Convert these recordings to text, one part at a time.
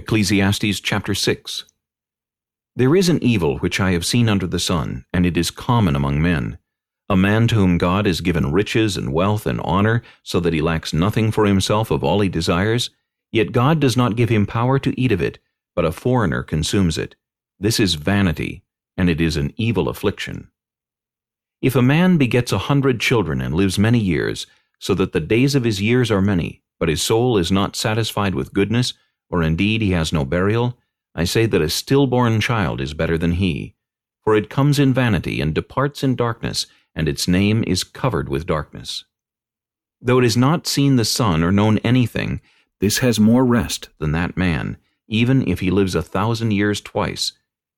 Ecclesiastes chapter 6 There is an evil which I have seen under the sun, and it is common among men. A man to whom God has given riches and wealth and honor, so that he lacks nothing for himself of all he desires, yet God does not give him power to eat of it, but a foreigner consumes it. This is vanity, and it is an evil affliction. If a man begets a hundred children and lives many years, so that the days of his years are many, but his soul is not satisfied with goodness, or indeed he has no burial, I say that a stillborn child is better than he. For it comes in vanity and departs in darkness, and its name is covered with darkness. Though it has not seen the sun or known anything, this has more rest than that man, even if he lives a thousand years twice,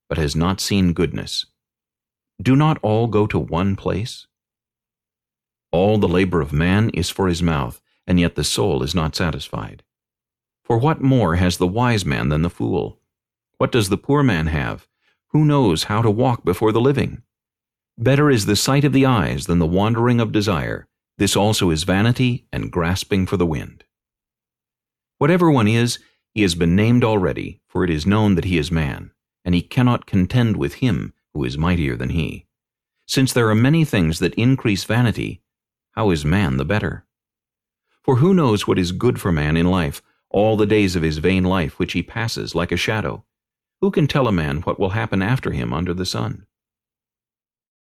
but has not seen goodness. Do not all go to one place? All the labor of man is for his mouth, and yet the soul is not satisfied. For what more has the wise man than the fool? What does the poor man have? Who knows how to walk before the living? Better is the sight of the eyes than the wandering of desire. This also is vanity and grasping for the wind. Whatever one is, he has been named already, for it is known that he is man, and he cannot contend with him who is mightier than he. Since there are many things that increase vanity, how is man the better? For who knows what is good for man in life, all the days of his vain life which he passes like a shadow. Who can tell a man what will happen after him under the sun?